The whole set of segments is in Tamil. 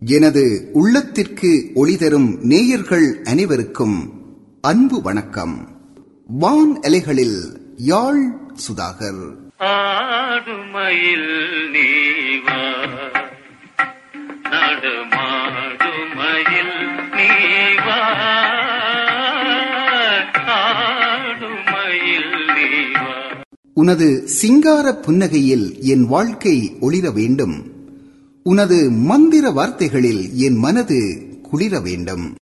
எனது உள்ளத்திற்கு ஒளி தரும் நேயர்கள் அனைவருக்கும் அன்பு வணக்கம். வான் அலைகளில் யாழ் சுதாகர். ஆடுமயில் நீவா நடமாடுமயில் நீவா. உனது சிங்கார புன்னகையில் என் வாழ்க்கை ஒளிர வேண்டும். உனது மந்திர வார்த்தைகளில் என் மனது குளிர வேண்டும்.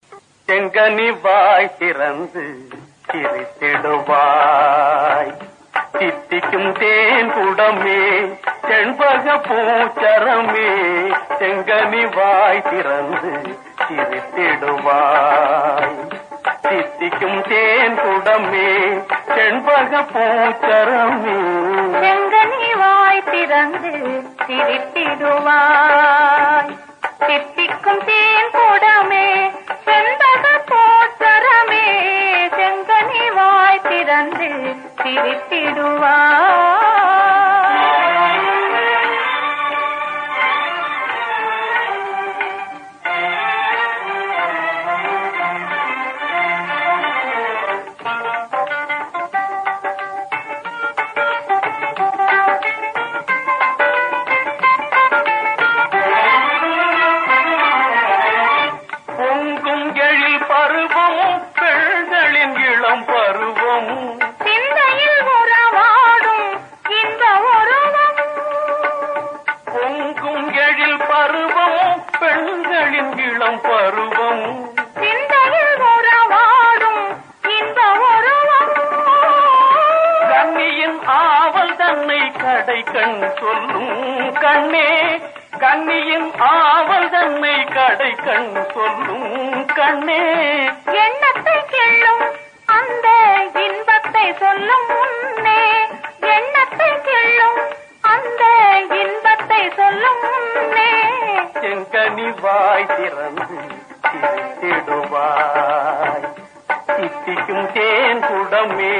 செங்கனி வாய் திறந்து சிரித்திடுவாய். சித்திக்கும் தேன் குடமே செண்பக பூச்சரமே செங்கனி வாய் திறந்து சிரித்திடுவாய். சித்திக்கும் தேன் குடமே செண்பக பூச்சரமே. செங்கனி வாய் திறந்து சிரித்திடுவாய். சித்திக்கும் தேன் குடமே செண்பக பூச்சரமே செங்கனி வாய் திறந்து சிரித்திடுவாய். கடை கண் சொல்லும் கண்ணே கண்ணியின் ஆவல் தன்னை கடை கண் சொல்லும் கண்ணே. எண்ணத்தை கிள்ளும் அந்த இன்பத்தை சொல்லும் முன்னே. எண்ணத்தை கிள்ளும் அந்த இன்பத்தை சொல்லும் முன்னே. செங்கனி வாய் திறந்து சிரித்திடுவாய் சித்திக்கும் தேன் குடமே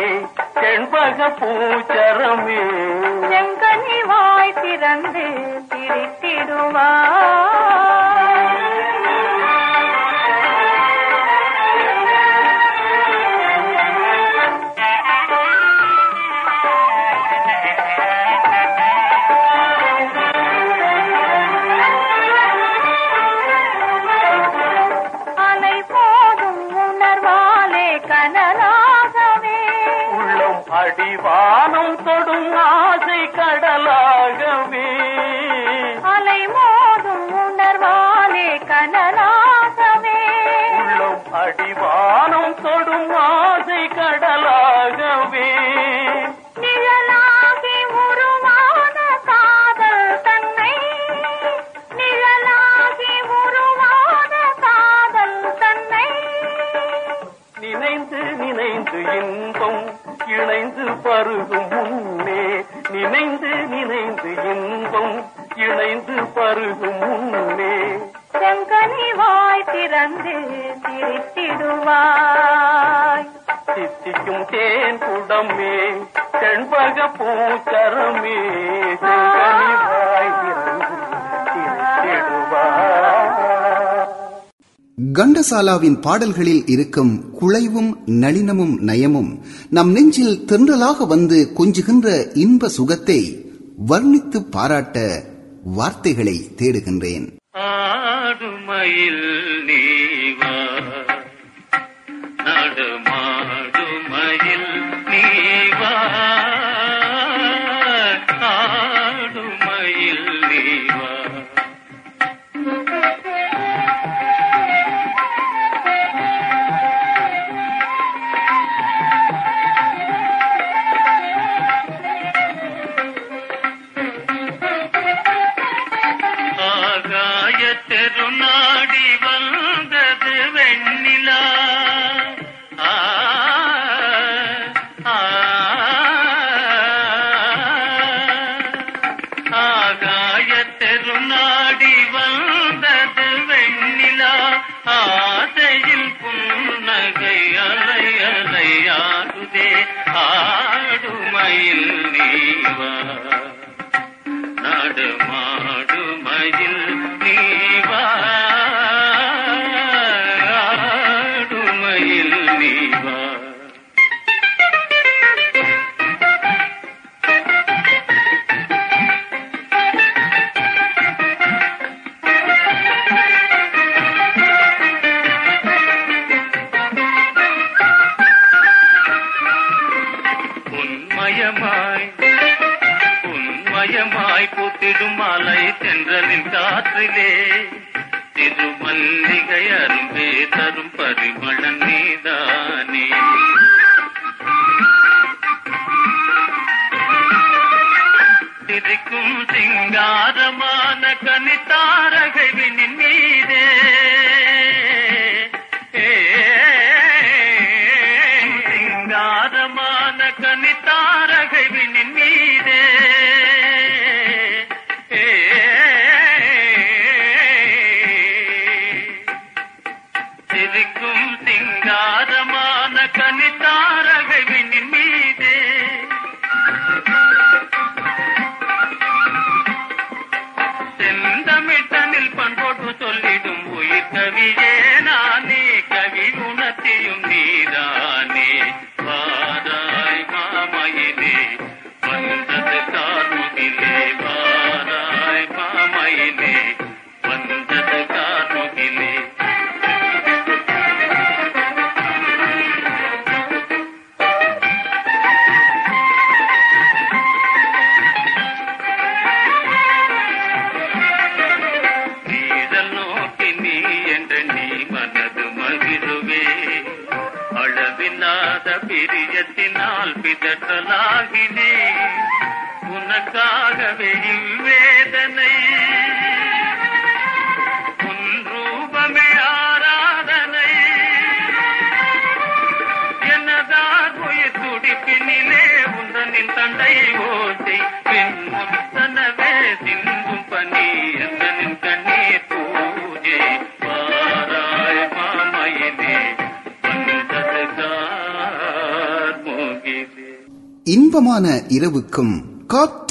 செண்பக பூச்சரமே. செங்கனி வாய் திறந்து சிரித்திடுவாய் கண்டசாலாவின் பாடல்களில் இருக்கும் குழைவும் நளினமும் நயமும் நம் நெஞ்சில் தென்றலாக வந்து கொஞ்சுகின்ற இன்ப சுகத்தை வர்ணித்து பாராட்ட வார்த்தைகளை தேடுகின்றேன்.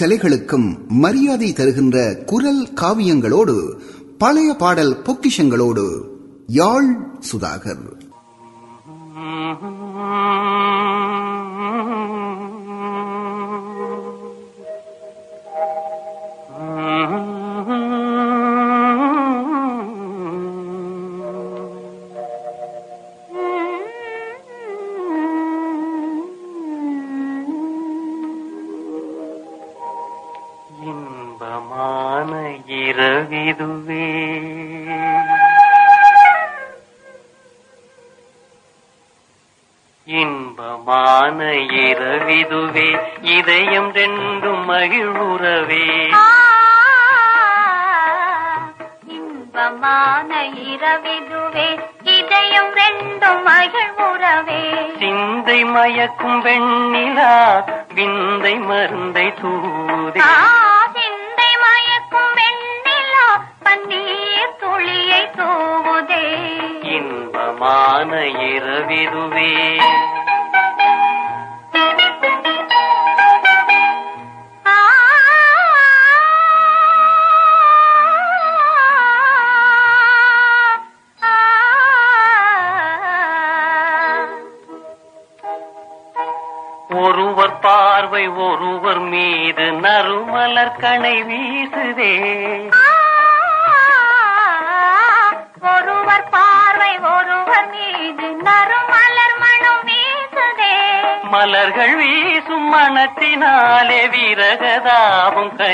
சிலைகளுக்கும் மரியாதை தருகின்ற குரல் காவியங்களோடு பழைய பாடல் பொக்கிஷங்களோடு யாழ் சுதாகர்.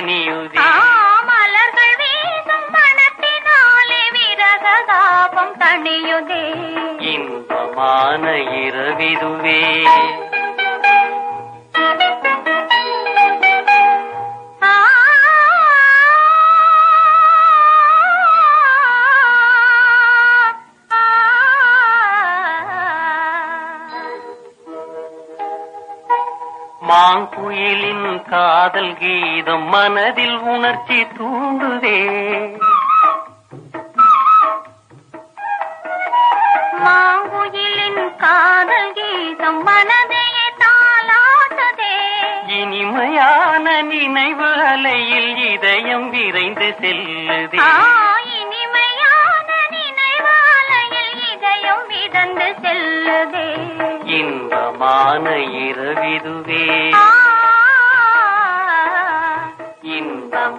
你有 மனதில் உணர்ச்சி தூண்டுவே மாங்குயிலின் காதல் கீதம் மனதையே தாளாட்டதே. இனிமையான நினைவு அலையில் இதயம் விரைந்து செல்லுதே. இனிமையான நினைவு அலையில் இதயம் மிதந்து செல்லுதே. இன்பமான இரவிதுவே.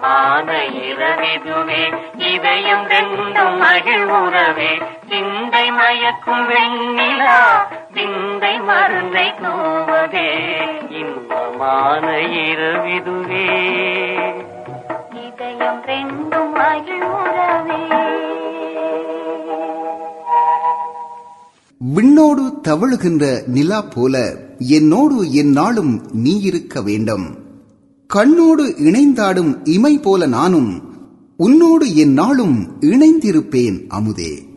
ஆன இரவிதுவே இதயம் ரெண்டும் மகிழ்வுறவே. சிந்தை மயக்கும் வெண்ணிலா சிந்தை மருந்தை கூவதே இன்பமான இரவிதுவே. இதயம் ரெண்டும் மகிழ்வுறவே. விண்ணோடு தவழுகின்ற நிலா போல என்னோடு என் நாளும் நீ இருக்க வேண்டும். கண்ணோடு இணைந்தாடும் இமை போல நானும் உன்னோடு என் நாளும் இணைந்திருப்பேன் அமுதே.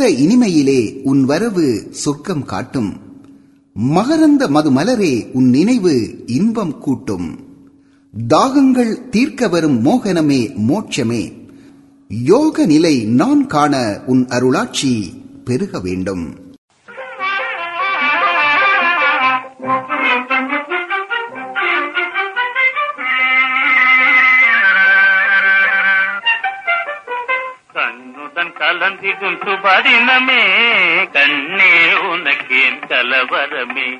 கலந்த இனிமையிலே உன் வரவு சொர்க்கம் காட்டும். மகரந்த மதுமலரே உன் நினைவு இன்பம் கூட்டும். தாகங்கள் தீர்க்க வரும் மோகனமே மோட்சமே. யோக நிலை நான் காண உன் அருளாட்சி பெருக வேண்டும். సిగుంటు పడినమే కన్నే ఉనకేం కలవరమే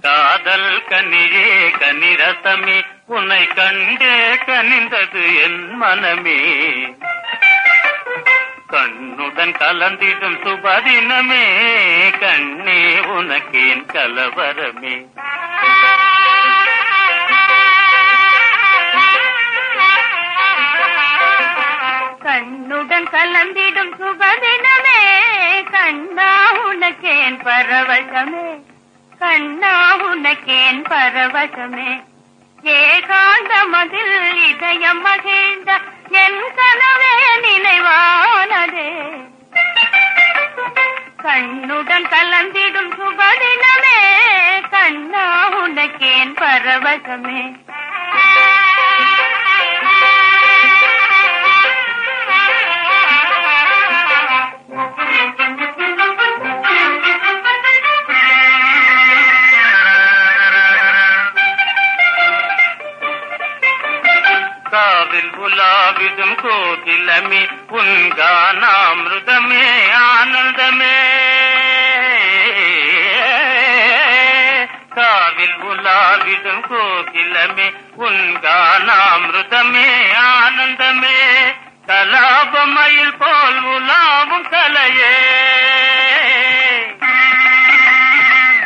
காதல் கனியே கனிரசமே உன்னை கண்டே கனிந்தது என் மனமே. கண்ணுடன் கலந்திடும் சுபதினமே கண்ணே உனக்கேன் கலவரமே. கண்ணுடன் கலந்திடும் சுபதினமே கண்ணா உனக்கேன் பரவசமே. கண்ணா உனக்கேன் பரவசமே. ஏகாந்த மதில் இதயம் மகிழ்ந்த என் கனவே நினைவானதே. கண்ணுடன் கலந்திடும் சுபதினமே கண்ணா உனக்கேன் பரவசமே. காவில் உலாவிதும் கோகிலமே உன்கானாமிருதமே ஆனந்தமே. காவில் உலாவிதும் கோகிலமே உன்கானாமிருதமே ஆனந்தமே. கலாபமயில் போல் உலாவும் கலையே.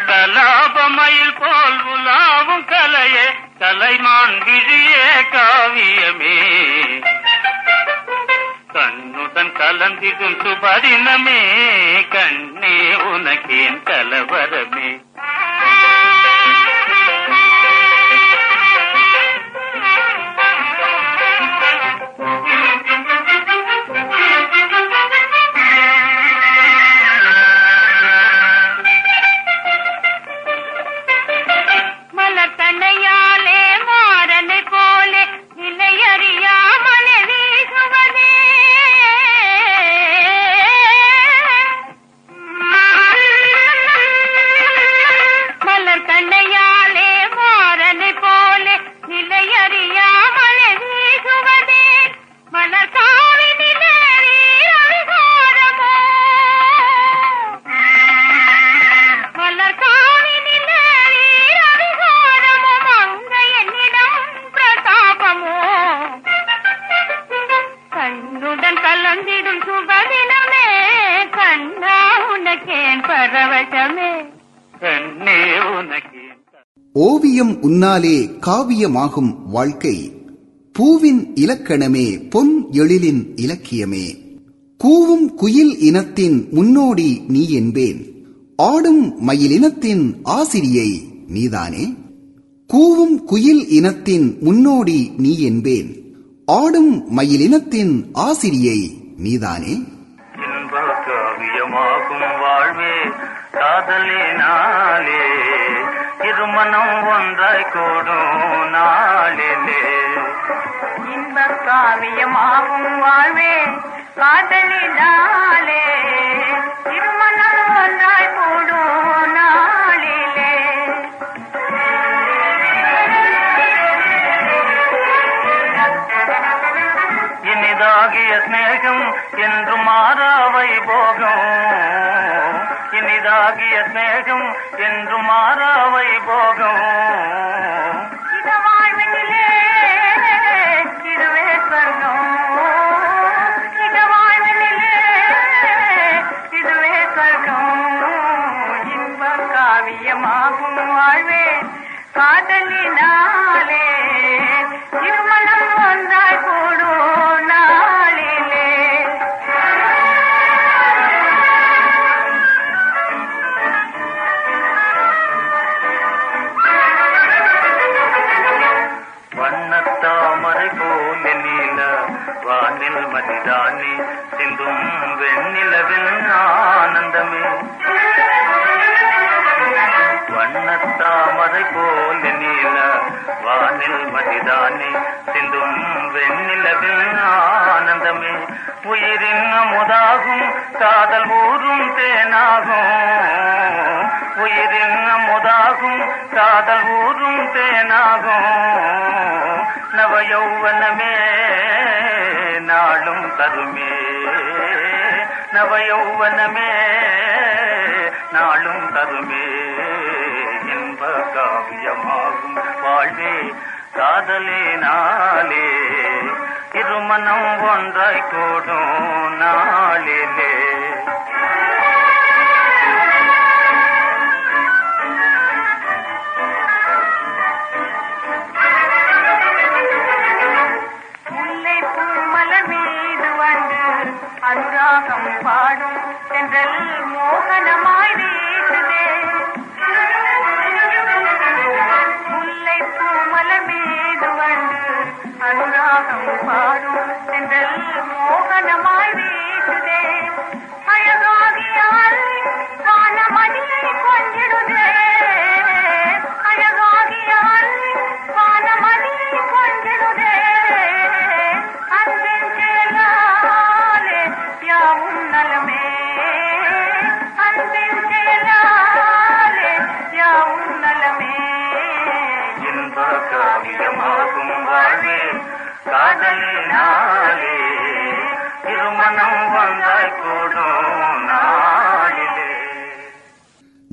கலாபமயில் போல் உலாவும் கலையே. தலைமான் விழியே காவியமே. கண்ணுடன் கலந்திடும் சுபரினமே கண்ணே உனக்கேன் கலவரமே. ஓவியம் உன்னாலே காவியமாகும் வாழ்க்கை. பூவின் இலக்கணமே பொன் எழிலின் இலக்கியமே. கூவும் குயில் இனத்தின் முன்னோடி நீ என்பேன். ஆடும் மயிலினத்தின் ஆசிரியை நீதானே? கூவும் குயில் இனத்தின் முன்னோடி நீ என்பேன். ஆடும் மயிலினத்தின் ஆசிரியை நீதானே? காவியமாகும் வாழ்வே காதலினாலே திருமணம் ஒன்றாய் கூடும் நாளிலே. இன்ப காவியமாகும் வாழ்வே காதலினாலே திருமணம் ஒன்றாய் கூடும் ஆகிய ஸ்நேகம் என்று மாறாவை போகும். இனிதாகிய ஸ்நேகம் என்று மாறாவை போகும். காவியமாகும் வாழ்வே. காதலினாலே திருமணம் ஒன்றாய் போடும் ஆனந்தமே. வண்ணத்தாமரை போல நீல வானில் மதிதானே சிந்தும் வெண்ணிலவில் ஆனந்தமே. உயிரின் அமுதாகும் காதல் ஊரும் தேனாகும். உயிரின் அமுதாகும் காதல் ஊரும் தேனாகும். நவயௌவனமே நாளும் தருமே நவயௌவனமே நாளும் தருமே இன்ப காவியமாகும் வாழ்வே. காதலே நாளே இருமனம் ஒன்றாய் கூடும் நாளிலே. அனுராகம் பாடும் என்றல் மோகனமாய் வீசுதே முல்லை பூமலர் மீது வந்து அனுராகம் பாடும் என்றல் மோகனமாய் வீசுதே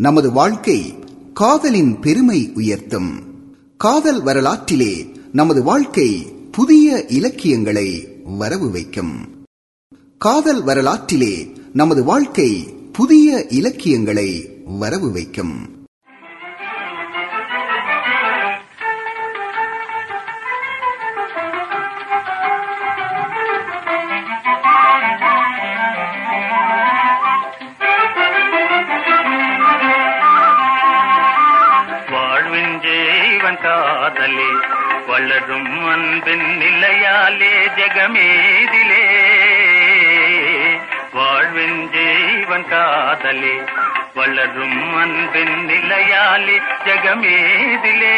நமது வாழ்க்கை காதலின் பெருமை உயர்த்தும். காதல் வரலாற்றிலே நமது வாழ்க்கை புதிய இலக்கியங்களை வரவு வைக்கும். காதல் வரலாற்றிலே நமது வாழ்க்கை புதிய இலக்கியங்களை வரவு வைக்கும். வளரும் அன்பின் நிலையாலே ஜெகமேதிலே. வாழ்வின் ஜீவன் காதலே வளரும் அன்பின் நிலையாலே ஜெகமேதிலே.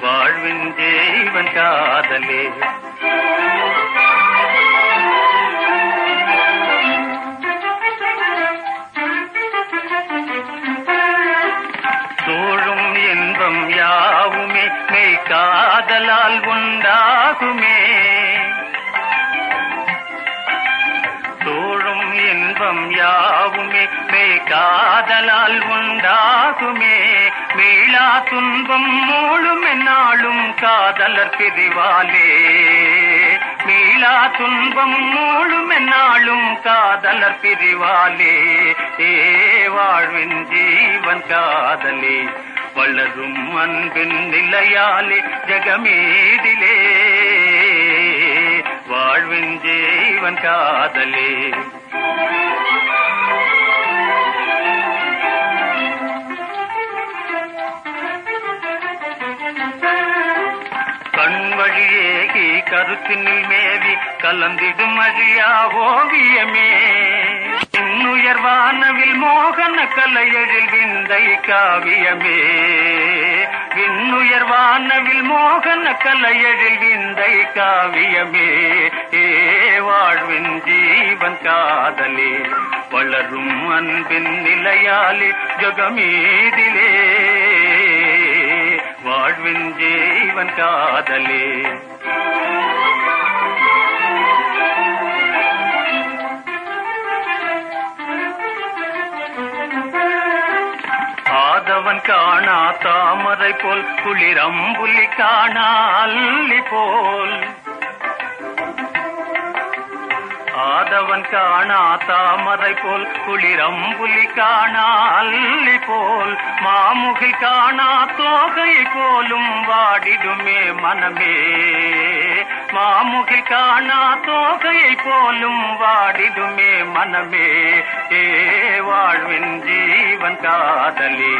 வாழ்வின் ஜீவன் காதலே. காதலால் உண்டாகுமே. தோழும் இன்பம் யாவுமே மே காதலால் உண்டாகுமே. மீளா துன்பம் மூழும் என்னாலும் காதலர் பிரிவாலே. மீளா துன்பம் மூழும் என்னாலும் காதலர் பிரிவாலே. ஏ வாழ்வின் ஜீவன் காதலே வளரும் அன்பின் நிலையாலே ஜெகமேதிலே. வாழ்வின் ஜீவன் காதலே. கண் வழியேகி கருத்தினில் மேவி கலந்திடும் அழியா ஓவியமே. உயர்வானவில் மோகன கலையழில் விந்தை காவியமே. விண்ணுயர்வானவில் மோகன கலையழில் விந்தை காவியமே. ஏ வாழ்வின் ஜீவன் காதலே வளரும் அன்பின் நிலையாலே ஜகமீதிலே. வாழ்வின் ஜீவன் காதலே. ஆதவன் காணா தாமரை போல் குளிரம்புலி காணா அல்லி போல். ஆதவன் காணா தாமரை போல் குளிரம்புலி காணா அல்லி போல் மாமுகில் காணா தோகை போலும் வாடிடுமே மனமே. மாமுகில் காணா தோகை போலும் வாடிடுமே மனமே. ஏ வாழ்வின் ஜீவன் காதலே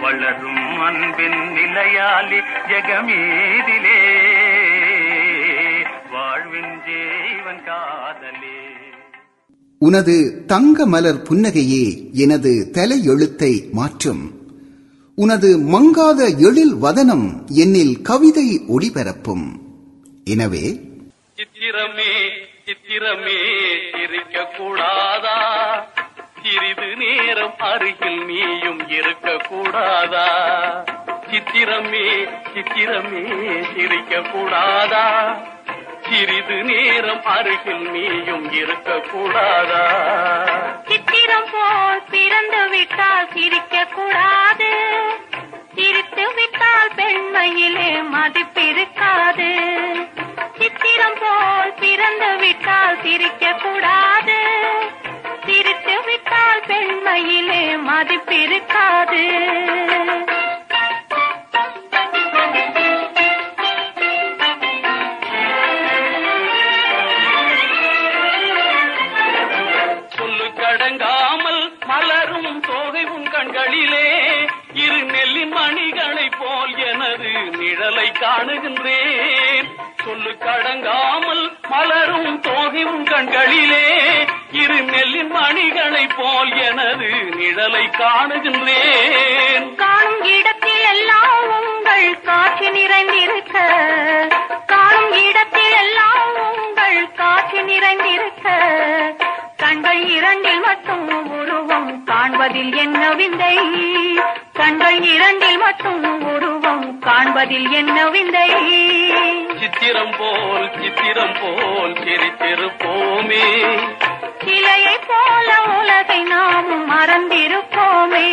வளரும் அன்பின் நிலையாலி ஜெகமீதிலே. காதலே. உனது தங்க மலர் புன்னகையே எனது தலையெழுத்தை மாற்றும். உனது மங்காத எழில் வதனம் என்னில் கவிதை ஒளிபரப்பும். எனவே சித்திரமே சித்திரமே சிரிக்க கூடாதா சிறிது நேரம் அருகில் நீயும் இருக்க கூடாதா சித்திரமே சித்திரமே சிரிக்க கூடாதா சிறிது நேரம் அருகில் நீயும் இருக்கக்கூடாதா? சித்திரம் போல் பிறந்து விட்டால் சிரிக்க கூடாது சிரித்து விட்டால் பெண்மையிலே மதிப்பிருக்காது சித்திரம் போல் பிறந்து விட்டால் சிரிக்க கூடாது சிரித்து விட்டால் பெண்மையிலே மதிப்பிருக்காது நிழலை காணுகின்றேன். சொல்லு கடங்காமல் மலரும் தோகையும் கண்களிலே. இரு நெல்லின் மணிகளைப் போல் எனது நிழலை காணுகின்றேன். உருவம் காண்பதில் என்ன விந்தை? கண்கள் இரண்டில் மட்டும் உருவம் காண்பதில் என்ன விந்தை? சித்திரம் போல் சித்திரம் போல் சிரித்திருப்போமே. சிலையைப் போல உலகை நாமும் மறந்திருப்போமே.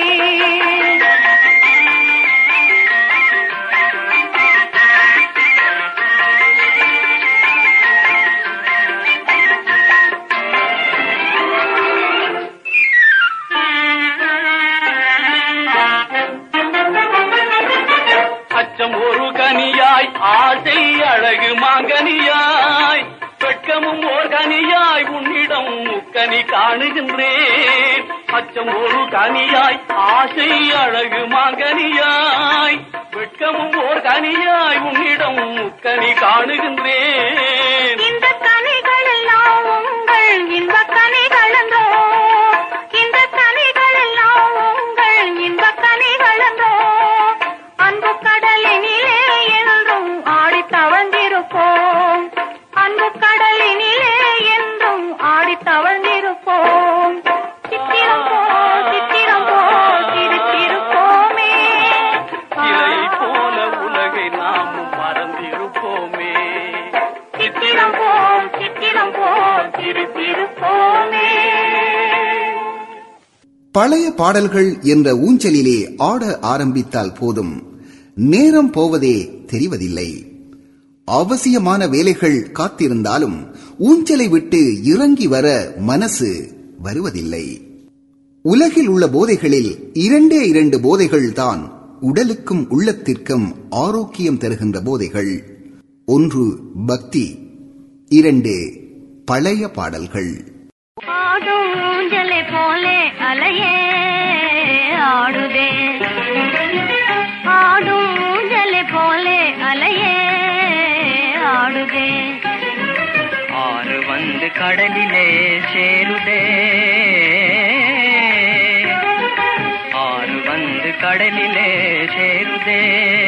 ஆசை அழகு மாங்கனியாய் வெட்கமும் ஓர்கனியாய் உன்னிடம் முக்கனி காணுகின்றேன். அச்சம் ஒரு கனியாய் ஆசை அழகு மாங்கனியாய் வெட்கமும் ஓர்கனியாய் உன்னிடம் முக்கனி காணுகின்றேன். பழைய பாடல்கள் என்ற ஊஞ்சலிலே ஆட ஆரம்பித்தால் போதும். நேரம் போவதே தெரிவதில்லை. அவசியமான வேலைகள் காத்திருந்தாலும் ஊஞ்சலை விட்டு இறங்கி வர மனசு வருவதில்லை. உலகில் உள்ள போதைகளில் இரண்டே இரண்டு போதைகள் தான் உடலுக்கும் உள்ளத்திற்கும் ஆரோக்கியம் தருகின்ற போதைகள். ஒன்று பக்தி இரண்டு பழைய பாடல்கள். ஆடும் ஊஞ்சலை போலே அலையே ஆடுதே. ஆடும் ஊஞ்சலை போலே அலையே ஆடுதே. ஆறு வந்து கடலிலே சேருதே. ஆறு வந்து கடலிலே சேருதே.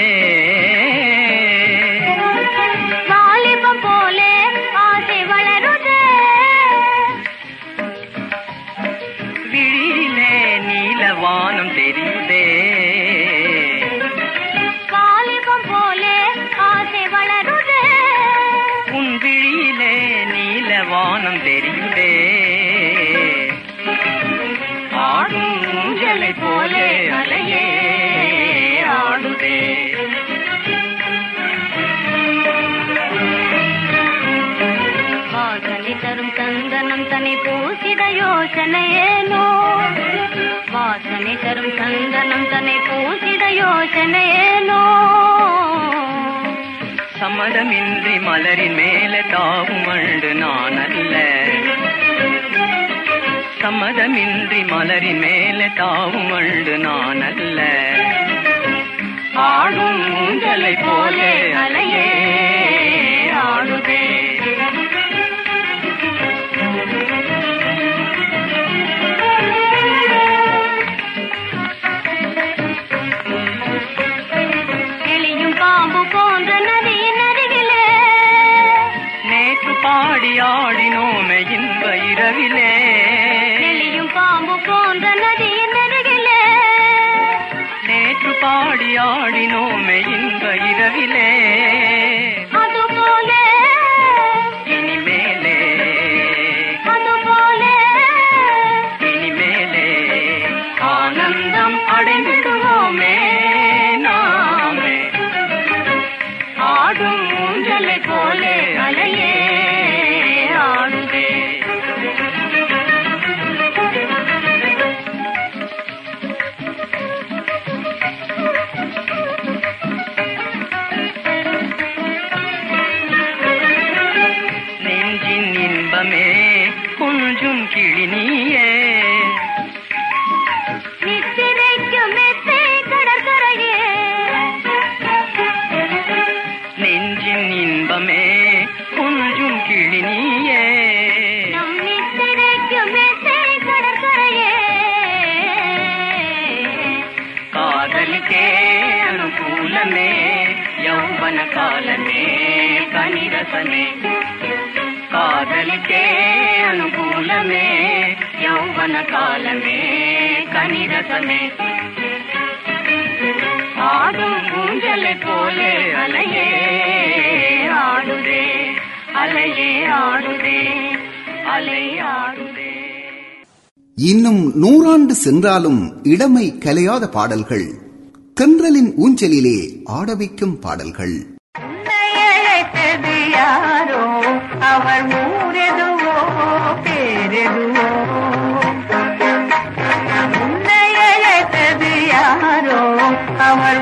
யோசனையேனோ சம்மதமின்றி மலரின் மேல தாவும் அண்டு நான் அல்ல சம்மதமின்றி மலரின் மேல தாவும் அண்டு நான் அல்ல ஆடும் ஊஞ்சலை போலே அலையே. ஆடினோமே இன்ப இரவிலே இன்னும் நூறாண்டு சென்றாலும் இடமை கலையாத பாடல்கள் கன்றலின் ஊஞ்சலிலே ஆடவிக்கும் பாடல்கள். அவர் ஊரெதுவோ பேரெதுவோ உன்னைய யாரோ அவர்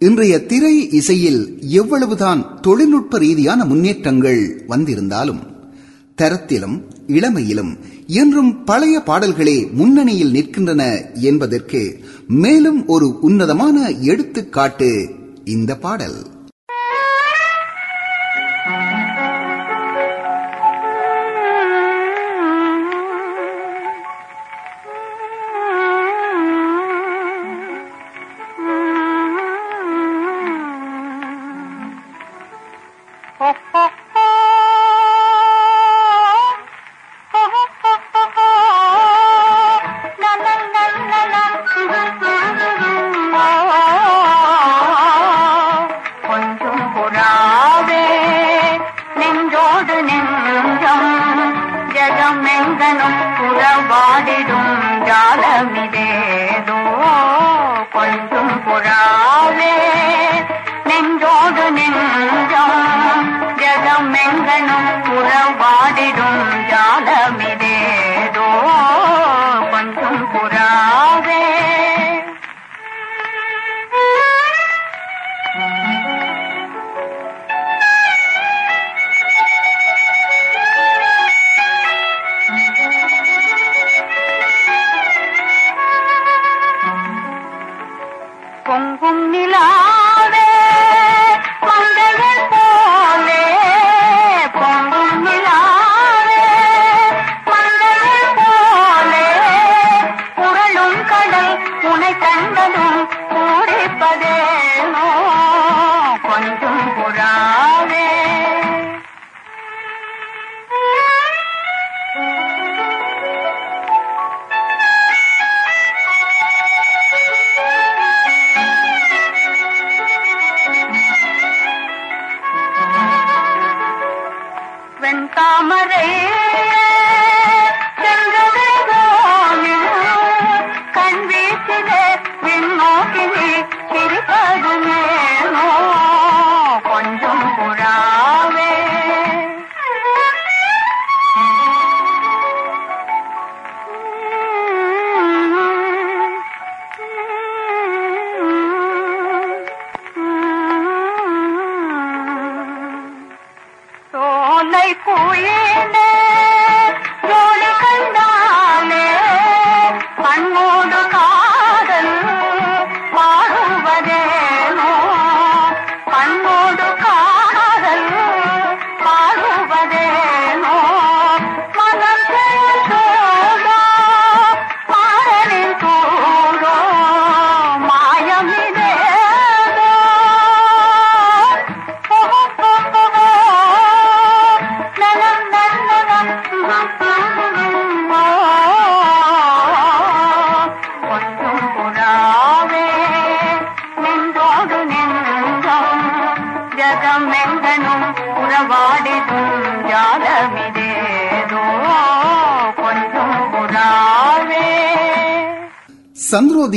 இன்றைய திரை இசையில் எவ்வளவுதான் தொழில்நுட்ப ரீதியான முன்னேற்றங்கள் வந்திருந்தாலும் தரத்திலும் இளமையிலும் என்றும் பழைய பாடல்களே முன்னணியில் நிற்கின்றன என்பதற்கு மேலும் ஒரு உன்னதமான எடுத்துக்காட்டு இந்த பாடல்.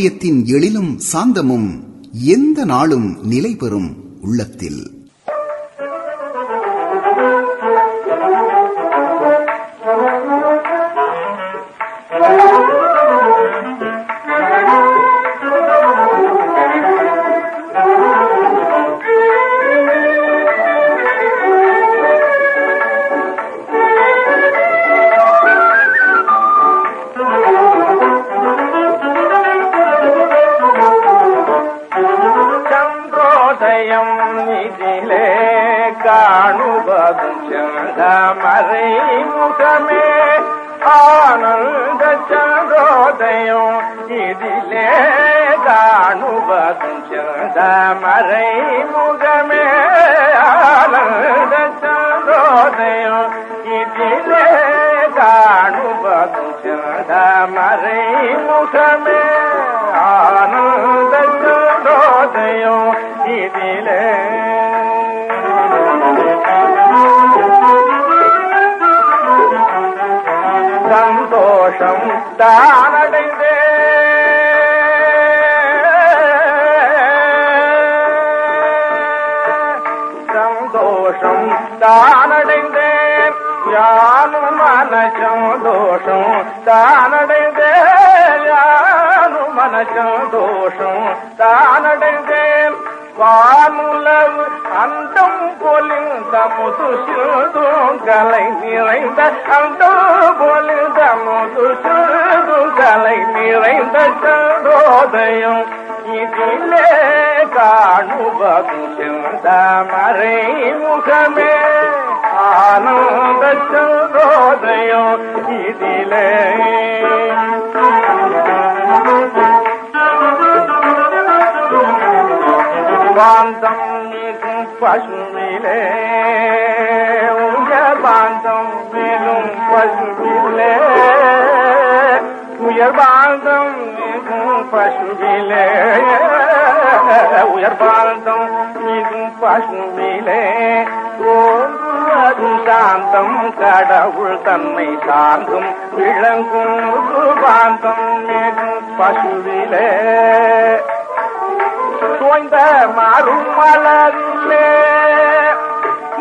சந்திரோதயத்தின் எழிலும் சாந்தமும் எந்த நாளும் நிலை பெறும் உள்ளத்தில். செந்தமரை முகமே ஆனந்த சந்திரோதயம் இதிலே காணுவதும் செந்தமரை முகமே தானடைந்தேன். யானும் மனசம் தோஷம். தானடைந்தேன். யானும் மனசம் தோஷம். தானடைந்தேன். வானுலவு அண்டம் பொலிந்த முது சிறுதும் கலை நிறைந்த அண்டம் பொலிந்த முது சிறுதும் கலை நிறைந்த சந்தோதயம். இதிலே காணுவதும் செந்தமரை முகமே ஆனந்த சந்தோதயம் இதிலே. பாந்தம் மிகும் பசுவிலே. உங்க பாந்தம் மிகும் பசுவிலே. உயர்பாந்தம் மிகும் பசுவிலே. உயர்பாந்தம் மிகும் பசுவிலே. தோன்றுவது சாந்தம் கடவுள் தன்மை சார்ந்தும் விளங்கும் பாந்தம் மிகும் பசுவிலே. தோய்ந்த மாறும் மலரிலே.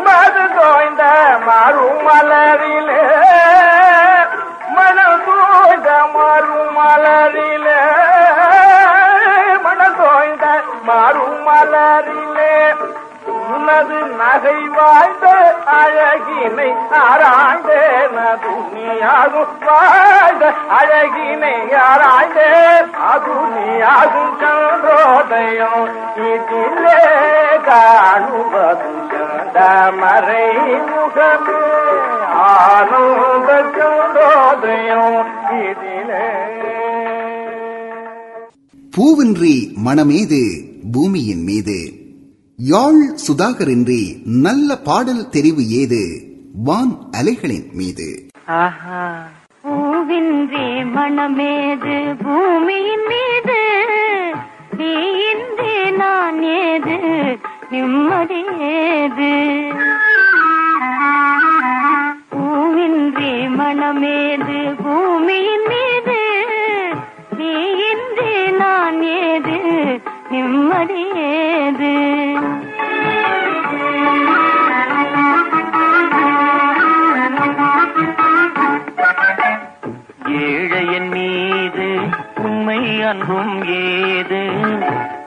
மது தோய்ந்த மாறும் மலரிலே. உனது நகை வாய்ந்த அழகினை ஆராய்ந்தே துணியாகும் வாழ்ந்த அழகினை ஆராய்ந்தே அது சந்தோதயம் இதிலே காணுவது சந்தமரை முகமே. ஆனந்த சந்தோதயம் இதிலே பூவின்றி மனமேது பூமியின் மீது. யாழ் சுதாகரின்றி நல்ல பாடல் தெரிவு ஏது? வான் அலைகளின் மீது. பூவின்றி மனமேது பூமியின் மீது. நீ நான் ஏது நிம்மதி ஏது? பூவின்றி மனமேது பூமியின் மீது. நீ நான் ஏது நிம்மதியேது? ஏழையன் மீது உண்மை அன்பும் ஏது?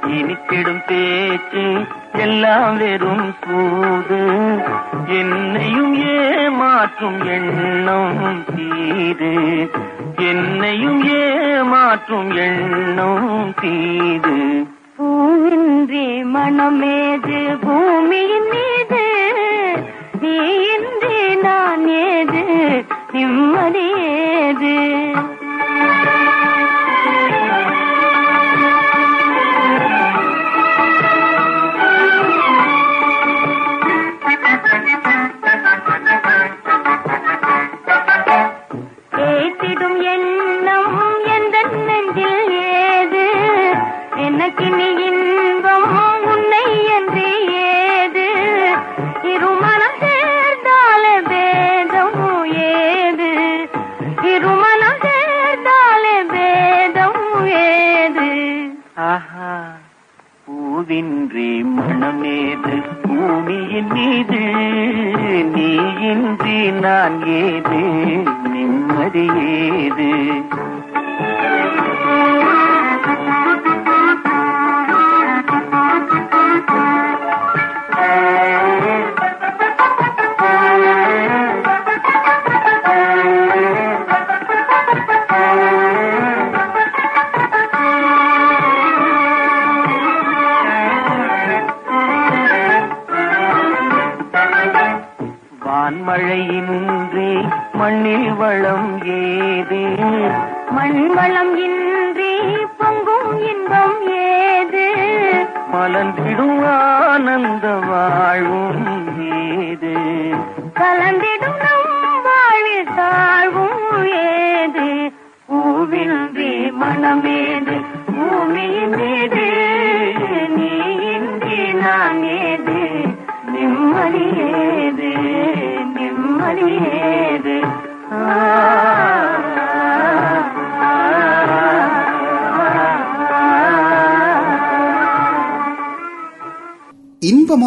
இனிக்கிடும் பேச்சு எல்லாம் வெறும் சூது. என்னையும் ஏமாற்றும் எண்ணம் தீது. என்னையும் ஏமாற்றும் எண்ணம் தீது. பூவின்றி மனமேது பூமியின் மீது. நீ இன்றி நான் ஏது நிம்மதி ஏது? ஏத்திடும் எண்ணம் எந்த நெஞ்சில்? உனக்கினி இன்பம் உன்னை என்று ஏது? இருமணம் சேர்ந்தால பேதம் ஏது? இருமணம் சேர்ந்தால பேதம் ஏது? ஆஹா. பூவின்றி மனமேது பூமியின் மீது நீ இன்றி நான் ஏது? நிம்மதி ஏது?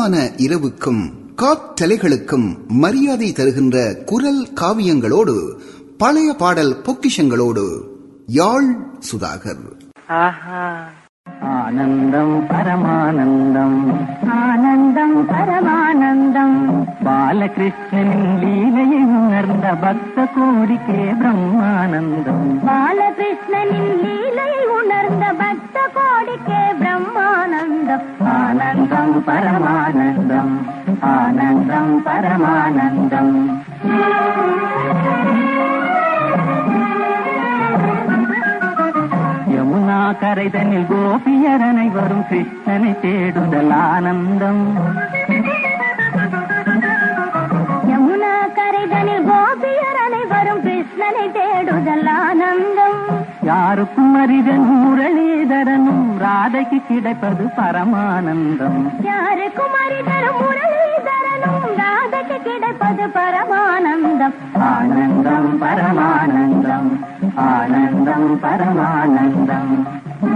இன்பமான இரவுக்கும் காத்தலைகளுக்கும் மரியாதை தருகின்ற குரல் காவியங்களோடு பழைய பாடல் பொக்கிஷங்களோடு யாழ் சுதாகர். ஆஹா. ஆனந்தம் பரமானந்தம். ஆனந்தம் பரமானந்தம். பாலகிருஷ்ணனின் லீலையை உணர்ந்த பக்த கோடிக்கே பிரம்மானந்தம். பாலகிருஷ்ணனின் லீலை உணர்ந்த பக்த கோடிக்கே பிரம்மானந்தம். ஆனந்தம் பரமானந்தம். ஆனந்தம் பரமானந்தம். கரைதனில் கோபியரனை வரும் கிருஷ்ணனை தேடுதல் ஆனந்தம் யமுனா கரைதனில் கோபியர் அனைவரும் கிருஷ்ணனை தேடுதல் ஆனந்தம் யாருக்கும் அரிதன் முரளிதரனும் ராதைக்கு கிடைப்பது பரமானந்தம் யாருக்கும் அறிதரும் முரளிதரனும் ராதைக்கு கிடைப்பது பரமானந்தம் ஆனந்தம் பரமானந்தம் ஆனந்தம் பரமானந்தம் வேணுகானத்தால்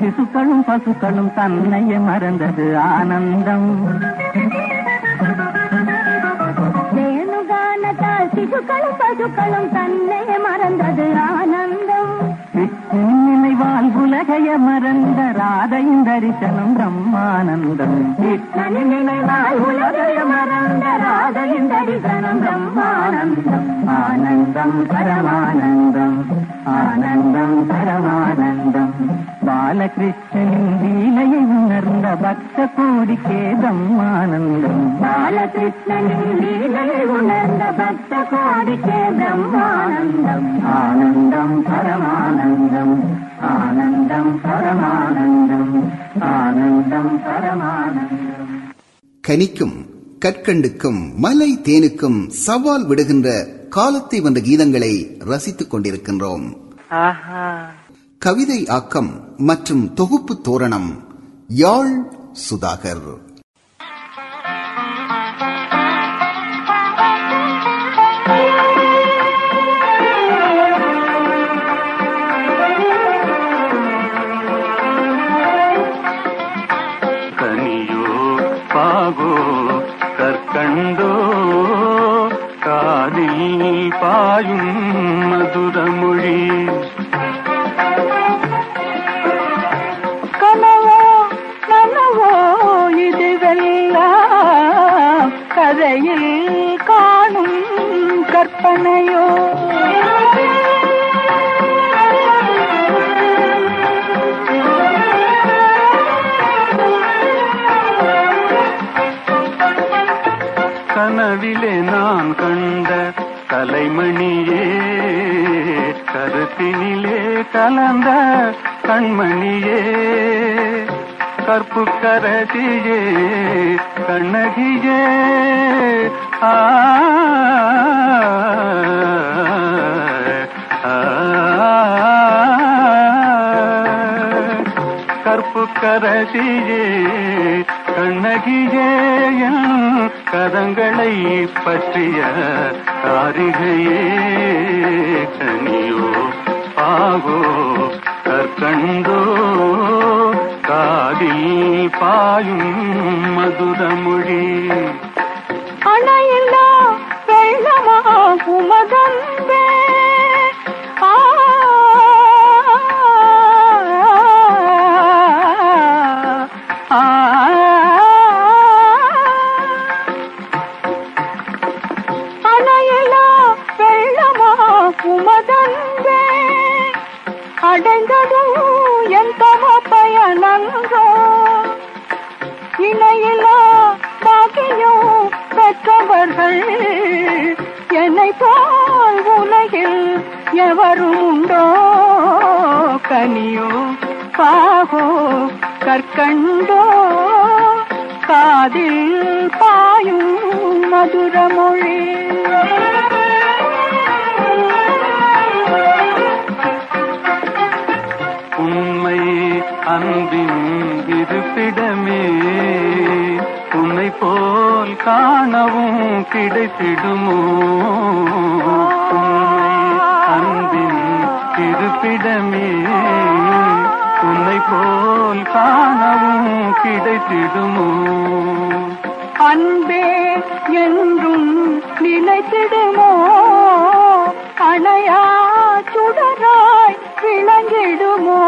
சிசுக்களும் பசுக்களும் தன்னையே மறந்தது ஆனந்தம். வேணுகானத்தால் சிசுக்களும் பசுக்களும் தன்னை மறந்தது ஆனந்தம். கிருஷ்ணன் நினைவால் உலகைய மறந்த ராதையின் தரிசனம் பிரம்மானந்தம் கிருஷ்ணன் நினைவால் உலகைய மறந்த ராதையின் தரிசனம் பிரம்மானந்தம் ஆனந்தம் பரமானந்தம் ஆனந்தம் பரமானந்தம் பாலகிருஷ்ணனின் லீலையை உணர்ந்த பக்த கோடிக்கே பிரம்மானந்தம் பாலகிருஷ்ணனின் லீலையை உணர்ந்த பக்த கோடிக்கே பிரம்மானந்தம் ஆனந்தம் பரமானந்தம் ஆனந்தம் பரமானந்தம் ஆனந்தம் பரமானந்தம். கனிக்கும் கற்கண்டுக்கும் மலை தேனுக்கும் சவால் விடுகின்ற காலத்தை வந்த கீதங்களை ரசித்துக் கொண்டிருக்கின்றோம். ஆஹா. கவிதை ஆக்கம் மற்றும் தொகுப்பு தோரணம் யாழ் சுதாகர். திரையில் காணும் கற்பனையோ? கனவிலே நான் கண்ட தலைமணியே கருத்தினிலே கலந்த கண்மணியே. கற்பு கரதியே கண்ணகியே. ஆ கற்பு கரதியே கண்ணகியே என் கதங்களை பற்றிய காரிகையே. கனியோ பாவோ கற்கண்டோ காதில் பாயும் மதுர மொழி அணையில்லா வெள்ளமா உமதன்பே என்னை போல் உலகில் எவரும் உண்டோ கனியோ பாகோ கற்கண்டோ? காதில் பாயும் மதுர அன்பின் இருப்பிடமே உன்னை போல் காணவும் கிடைத்திடுமோ? உன்னை அன்பின் இருப்பிடமே உன்னை போல் காணவும் கிடைத்திடுமோ? அன்பே என்றும் நிலைத்திடுமோ அணையா சுடராய் விளங்கிடுமோ?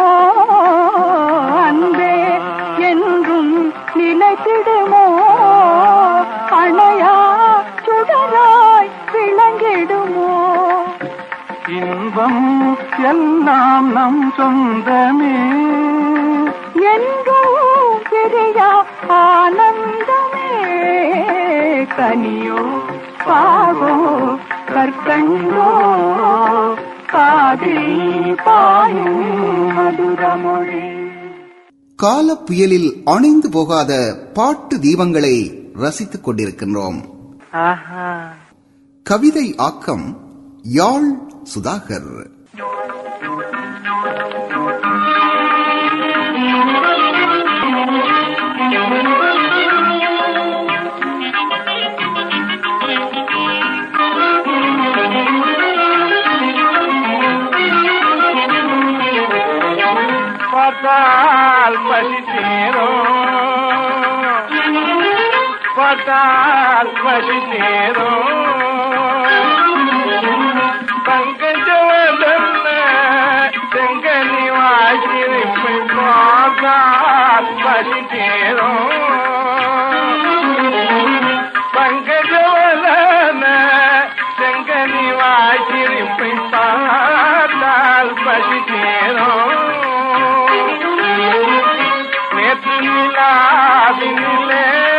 இன்பம் எல்லாம் நம் சொந்தமே. என்றும் பிரியா ஆனந்தமே. கனியோ பாகோ கற்கண்டோ காதில் பாயும் மதுரமொழி. கால புயலில் அணைந்து போகாத பாட்டு தீபங்களை ரசித்துக் கொண்டிருக்கின்றோம். கவிதை ஆக்கம் யாழ் சுதாகர் பார்த்தால் பசி சேரும் பார்த்தால் பசி சேரும் चङनि वारवारी पिता दाल बजोल चङनिवाल बजा मिले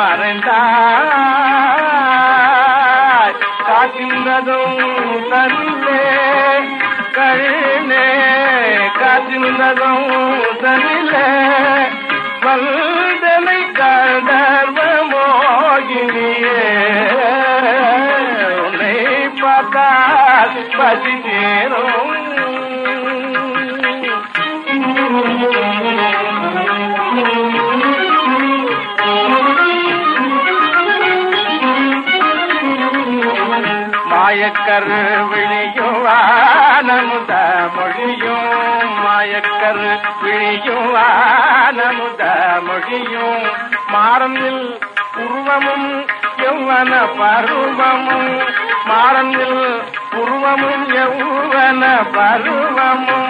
மறந்தார் காத்திருந்ததும் தனிலே கழிலே காத்திருந்ததும் தனிலே வந்தனை கண்டர்வ மோகினியே உன்னை பார்த்தால் பசி நேரும் Thank you. മായക്കർ വിഴിയുവാനമുത മൊഴിയും. മായക്കർ വിഴിയുവാനമുത മൊഴിയും. മാറന്നിൽ പൂർവമും യൗവന പർവമും മാറന്നിൽ പൂർവമും യൗവന പർവമും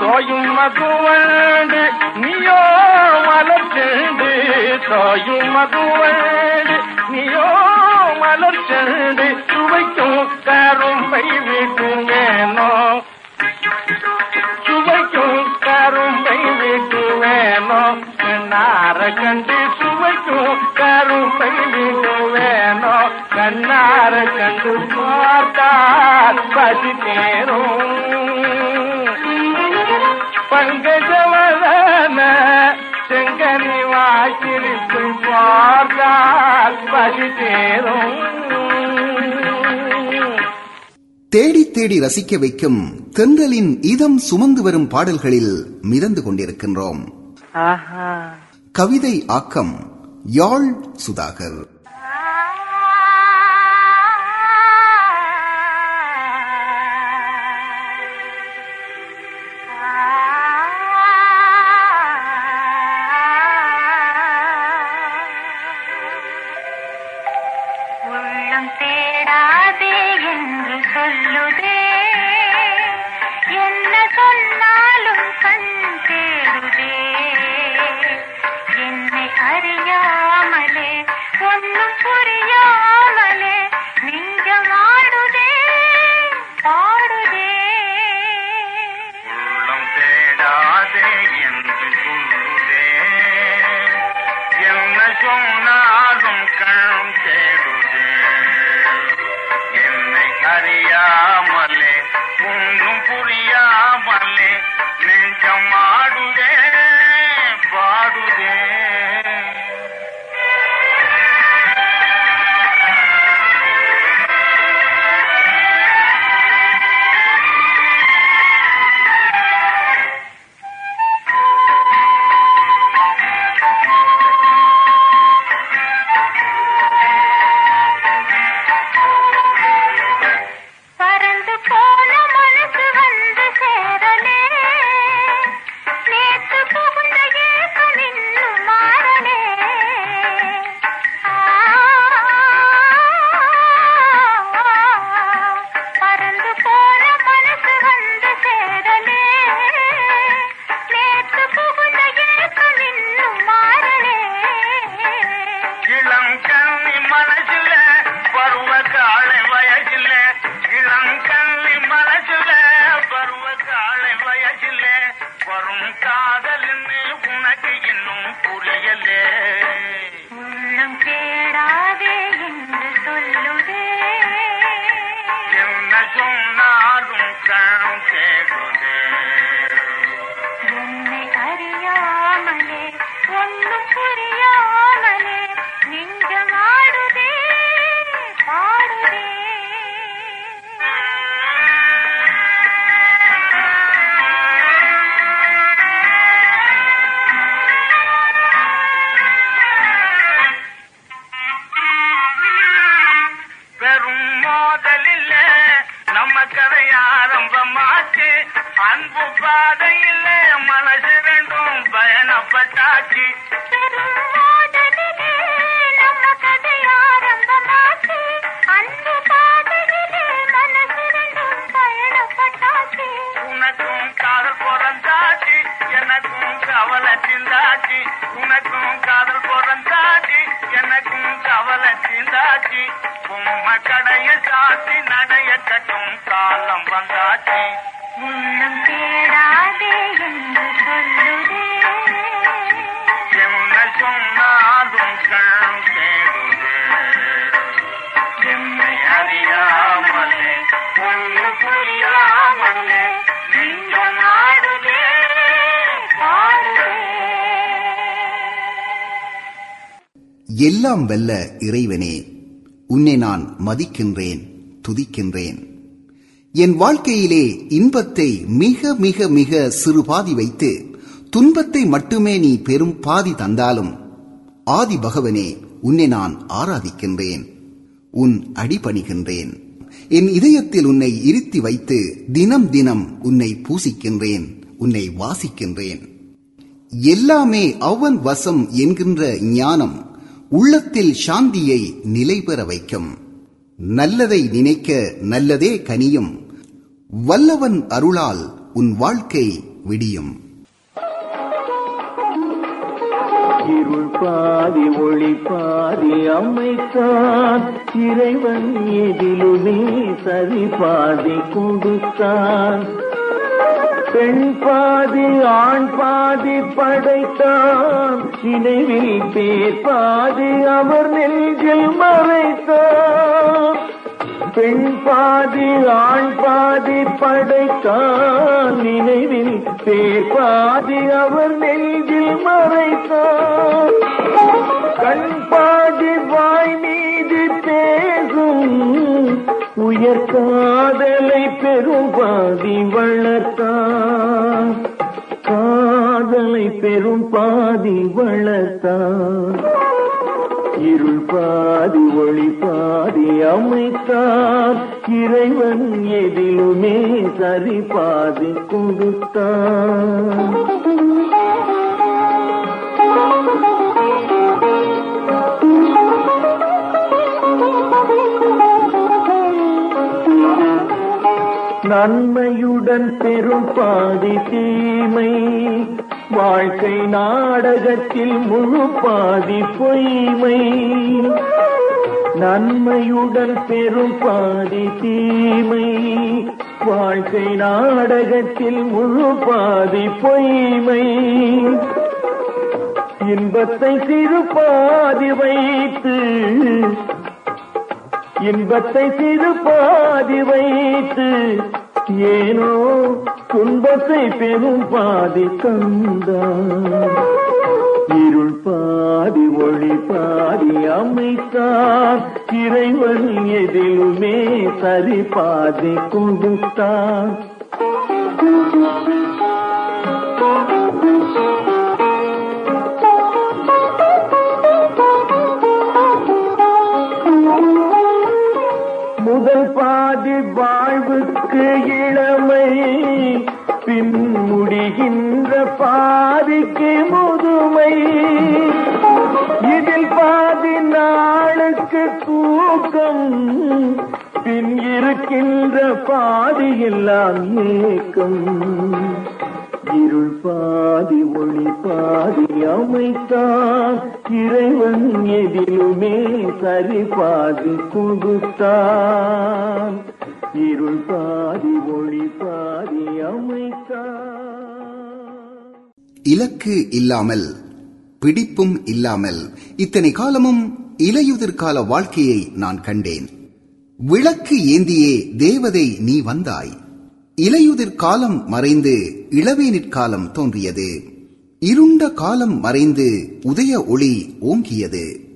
തോയും മധുവണ്ട് നീയോ വലച്ചുണ്ട്. തോയും മധുവണ്ട് നീയോ மலர் செண்டு சுவைக்கும் கரும்பை வீட்டும் வேணோ சுவைக்கும் கரும்பை வீட்டு வேணோ கண்ணார கண்டு சுவைக்கும் கரும்பை வீட்டு வேணோ கண்ணார கண்டு பார்த்தால் பசி தேரும். பங்கஜவதன செங்கனி வாய்ச்சிருப்பு பார்த்தால் பசி தேடி தேடி ரசிக்க வைக்கும் தென்றலின் இதம் சுமந்து வரும் பாடல்களில் மிதந்து கொண்டிருக்கின்றோம். கவிதை ஆக்கம் யாழ் சுதாகர். எல்லாம் வெல்ல இறைவனே உன்னை நான் மதிக்கின்றேன் துதிக்கின்றேன். என் வாழ்க்கையிலே இன்பத்தை மிக மிக மிக சிறு பாதி வைத்து துன்பத்தை மட்டுமே நீ பெரும் பாதி தந்தாலும் ஆதி பகவனே உன்னை நான் ஆராதிக்கின்றேன் உன் அடிபணிகின்றேன். என் இதயத்தில் உன்னை இருத்தி வைத்து தினம் தினம் உன்னை பூசிக்கின்றேன் உன்னை வாசிக்கின்றேன். எல்லாமே அவன் வசம் என்கின்ற ஞானம் உள்ளத்தில் சாந்தியை நிலைபெற வைக்கும். நல்லதை நினைக்க நல்லதே கனியும். வல்லவன் அருளால் உன் வாழ்க்கை விடியும். இருள் பாதி ஒளி பாதி அமைத்தான். இறைவன் எதிலுமே சரி பாதி கொடுத்தான் பெண் பாதி ஆண் பாதி படைத்தான். நினைவில் பேர் பாதி அவர் நெஞ்சில் மறைத்தான். பெண் பாதி ஆண் பாதி படைத்தான். நினைவில் பேர் பாதி அவர் நெஞ்சில் மறைத்தான். கண் பாதி வாய் மீது பேசும் உயர் காதலை பெரும் பாதி வளர்த்தான் காதலை பெரும் பாதி வளர்த்தான் இருள் பாதி ஒளி பாதி அமைத்தார். இறைவன் எதிலுமே சரி பாதி கொடுத்தான் நன்மையுடன் பெரும் பாதி தீமை. வாழ்க்கை நாடகத்தில் முழு பாதி பொய்மை. நன்மையுடன் பெரும் பாதி தீமை. வாழ்க்கை நாடகத்தில் முழு பாதி பொய்மை. இன்பத்தை சிறு பாதி வைத்து இன்பத்தை சிறு பாதி வைத்து ஏனோ துன்பத்தை பெரும் பாதி தந்தான். இருள் பாதி ஒளி பாதி அமைத்தார் இறைவன் எதிலுமே சரி பாதி கொடுத்தான் முதல் பாதி வாழ்வுக்கு இளமை. பின் முடிகின்ற பாதிக்கு முதுமை. இதில் பாதி நாளுக்கு தூக்கம். பின் இருக்கின்ற பாதியெல்லாம் ஏக்கம் இருள் பாதி ஒளி பாதி அமைத்தான். இறைவன் எதிலுமே சரி பாதி கொடுத்தான் இருள் பாதி ஒளி பாதி அமைத்தான். இலக்கு இல்லாமல் பிடிப்பும் இல்லாமல் இத்தனை காலமும் இலையுதிர்கால வாழ்க்கையை நான் கண்டேன். விளக்கு ஏந்தியே தேவதை நீ வந்தாய். இலையுதிர் காலம் மறைந்து இளவேனிற்காலம் தோன்றியது. இருண்ட காலம் மறைந்து உதய ஒளி ஓங்கியது.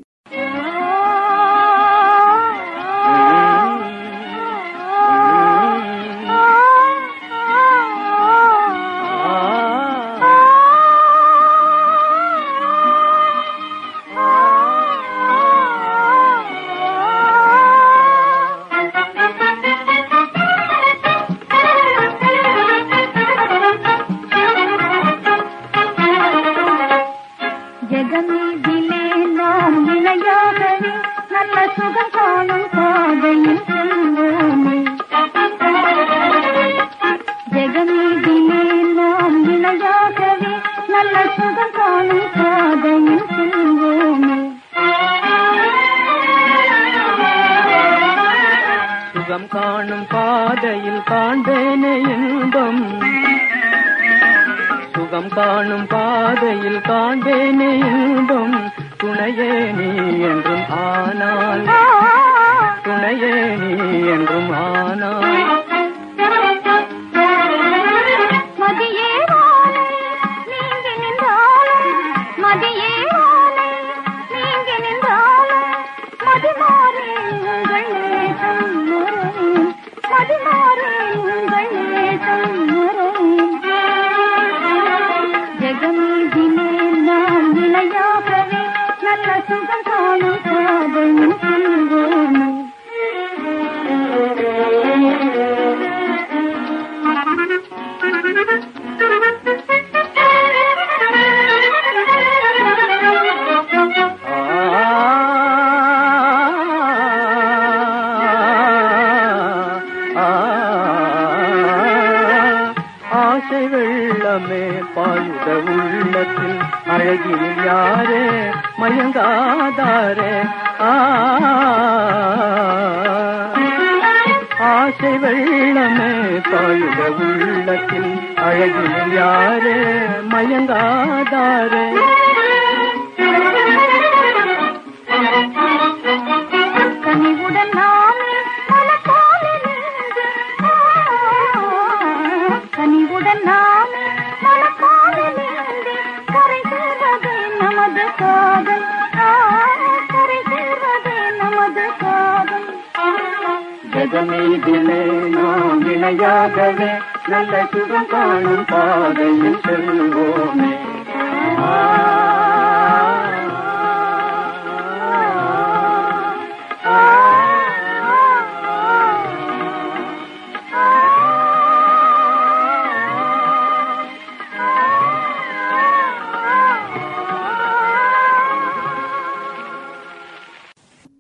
ஆசை வெள்ளமே பாயுத உள்ளத்தில். அழகில் யாரே? மயங்காதாரே. ஆசை வெள்ளமே பாயுத உள்ளத்தில். அழகில் யாரே? மயங்காதாரே. ஜெகமீதிலே நாம் இணையாகவே நல்ல சுகம் காணும் பாதையில் செல்வோமே.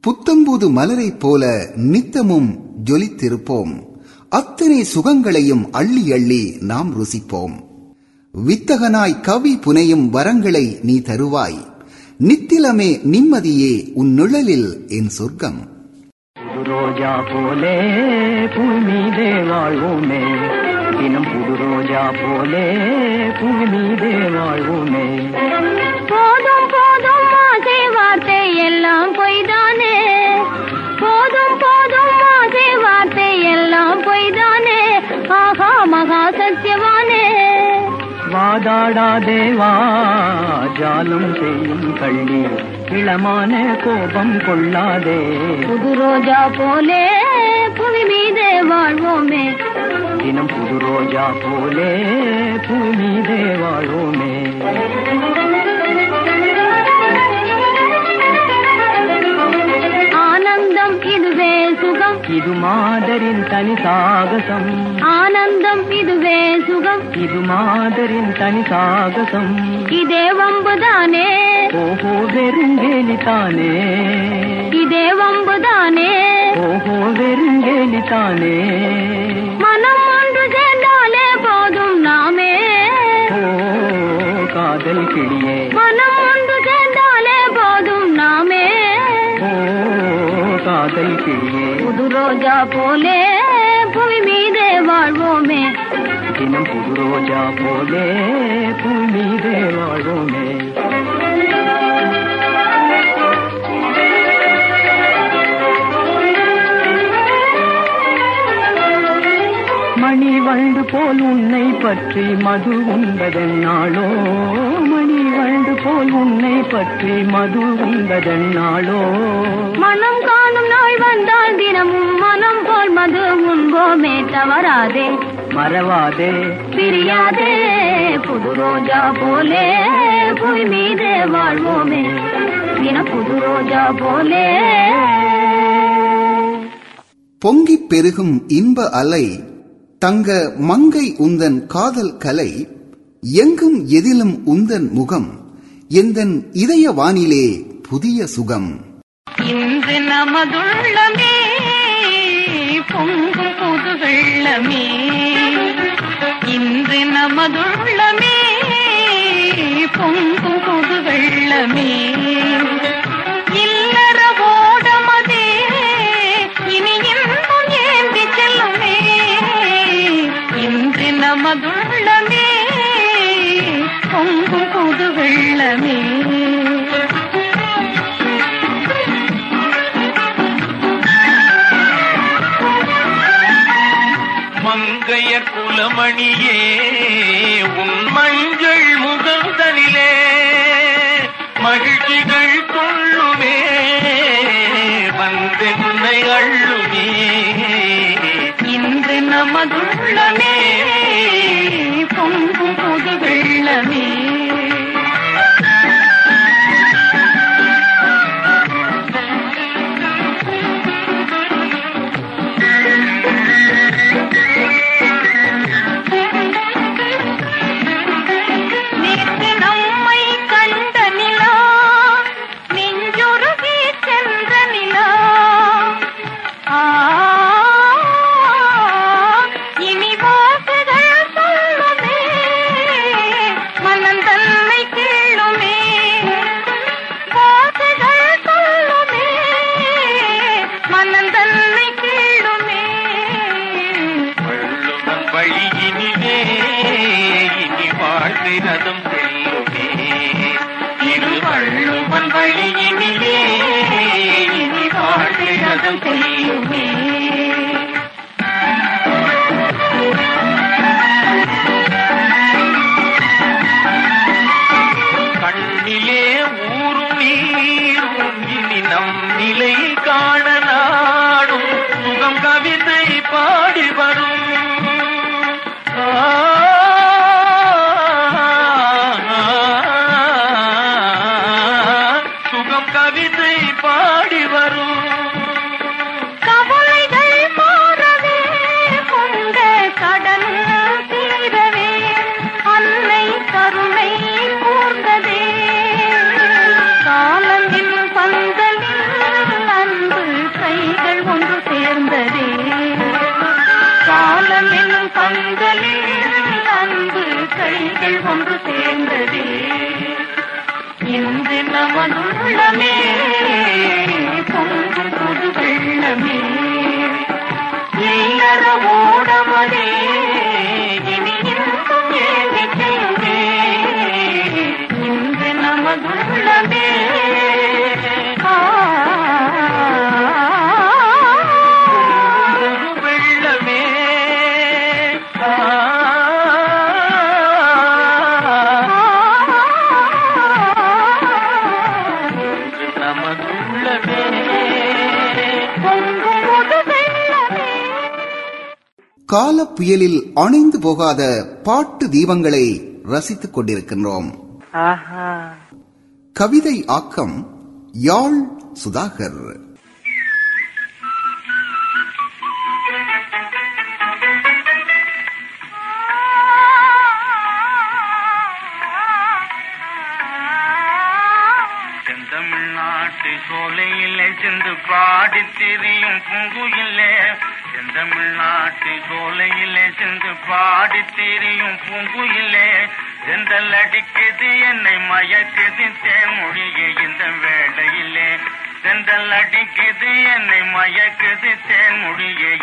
புத்தம்புது மலரைப் போல நித்தமும் ஜொலித்திருப்போம். அத்தனை சுகங்களையும் அள்ளி அள்ளி நாம் ருசிப்போம். வித்தகனாய் கவி புனையும் வரங்களை நீ தருவாய். நித்திலமே நிம்மதியே உன் நிழலில் என் சொர்க்கம். ரோஜா போலே பூமி மீதே வாழ்வோமே. தினம் புது ரோஜா போலே பூமி மீதே வாழ்வோமே. போதும் போதும் ஆசை வார்த்தை எல்லாம் பொய்தானே. வாதாடாதே வா ஜாலம் செய்யும் கள்ளி இளமான கோபம் கொள்ளாதே. புது ரோஜா போலே புவி மீதே வாழ்வோமே. தினம் புது ரோஜா போலே பூமி மீதே வாழ்வோமே. இது மாதரின் தனி சாகசம். ஆனந்தம் இதுவே சுகம். இது மாதரின் தனி சாகசம். இதே வம்புதானே. ஓஹோ வெறுங்கேலி தானே. இதே வம்புதானே. ஓஹோ வெறுங்கேலி தானே. மனம் ஒன்று சேர்ந்தாலே போதும் நாமே. ஓ காதல் கிளியே. மனம் காதல் கிளியே புது ரோஜா போலே புவி மீதே வாழ்வோமே. தினம் புது ரோஜா போலே பூமி மீதே வாழ்வோமே. மணி வண்டு போல் உன்னை பற்றி மது உண்பதென்னாளோ மணி வண்டு போல் உன்னை பற்றி மது உண்பதென்னாளோ மனம் போல் மது உண்போமே தவறாதே. மறவாதே. பிரியாதே. புது ரோஜா போலே புவி மீதே வாழ்வோமே. தின புது ரோஜா போலே. பொங்கிப் பெருகும் இன்ப அலை தங்க மங்கை உந்தன் காதல் கலை எங்கும் எதிலும் உந்தன் முகம் எந்தன் இதய வானிலே புதிய சுகம். இன்று நமதுள்ளமே பொங்கும் புது வெள்ளமே இன்று நமதுள்ளமே பொங்கு புது வெள்ளமே இல்லற ஓடமதே இனி இன்னும் ஏந்தி செல்லுமே. இன்று நமதுள்ளமே பொங்கும் புது வெள்ளமே குலமணியே உன் மஞ்சள் முகந்தனிலே மகிழ்ச்சிகள் கொள்ளுமே வந்தென்னை அள்ளுமே. இன்று நமதுள்ளமே கால புயலில் அணைந்து போகாத பாட்டு தீபங்களை ரசித்துக் கொண்டிருக்கின்றோம். கவிதை ஆக்கம் யாழ் சுதாகர். தமிழ்நாட்டு சோலையில் சென்று பாடி திரியும் பூங்கு செந்தல்லடிக்குது என்னை மயக்குது தேமொழியே இந்த வேளையிலே. செந்தல் அடிக்குது என்னை மயக்குது தேன்மொழியே.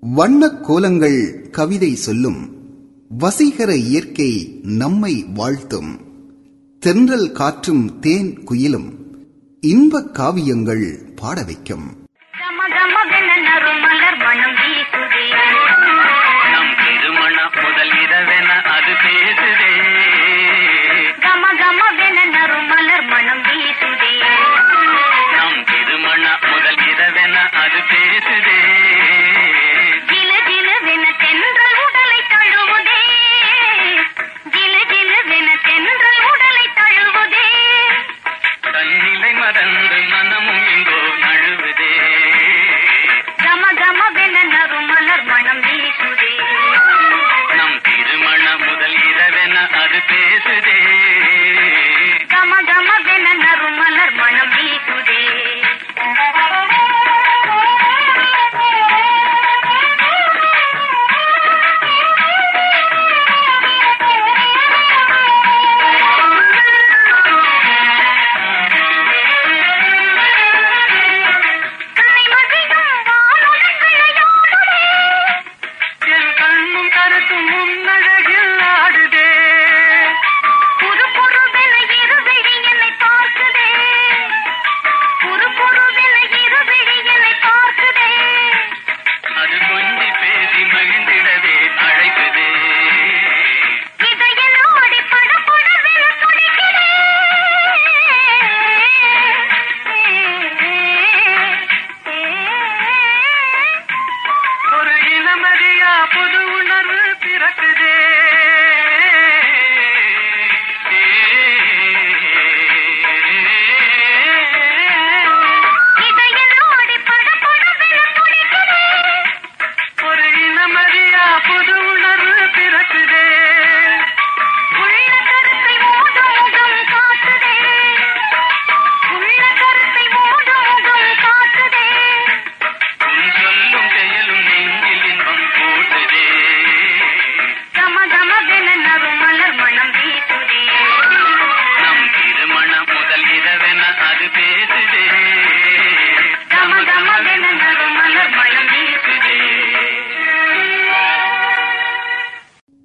வண்ணக் கோலங்கள் கவிதை சொல்லும் வசீகர இயற்கை நம்மை வாழ்த்தும். தென்றல் காற்றும் தேன் குயிலும் இன்பக் காவியங்கள் பாட வைக்கும். அது கம கம மலர் மனம் से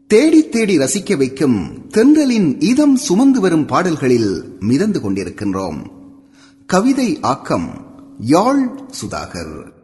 தேடி தேடி ரசிக்க வைக்கும் தென்றலின் இதம் சுமந்து வரும் பாடல்களில் மிதந்து கொண்டிருக்கின்றோம். கவிதை ஆக்கம் யாழ் சுதாகர்.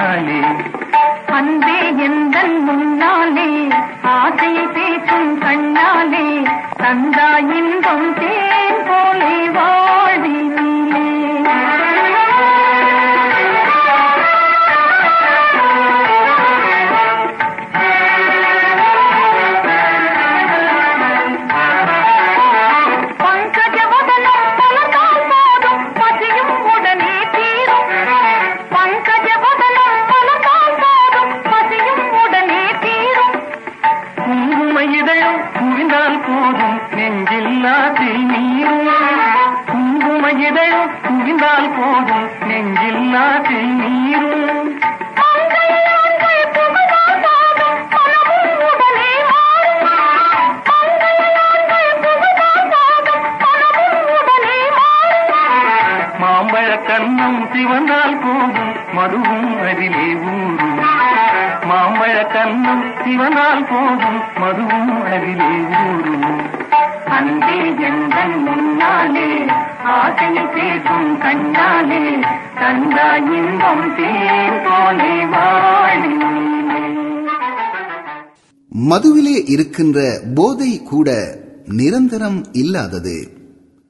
முன்னாலே. அன்பே எந்தன் முன்னாலே ஆசையை பேசும் கண்ணாலே தந்தா இன்பம் தேன் போலே வாழ்விலே மதுவும் அதிலே ஊறும். மாம்பழ கண்ணும் சிவனால் போகும். மதுவும் அதிலே ஊறும். அன்பே எங்கள் முன்னாலே ஆசையை பேசும் கண்ணாலே. தந்தா இன்பம் தேர் போலே மதுவிலே இருக்கின்ற போதை கூட நிரந்தரம் இல்லாதது.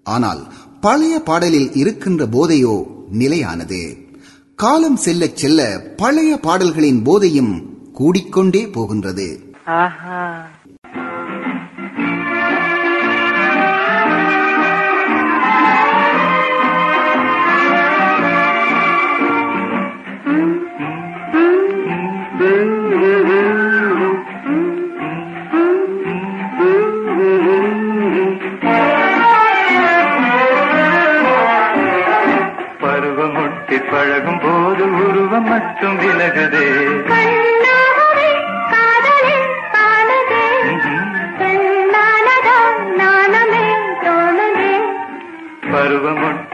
ஆனால் பழைய பாடலில் இருக்கின்ற போதையோ நிலையானது. காலம் செல்ல செல்ல பழைய பாடல்களின் போதையும் கூடிக்கொண்டே போகின்றது.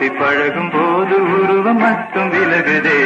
கூடி பழகும் போது உருவம் மட்டும் விலகுதே.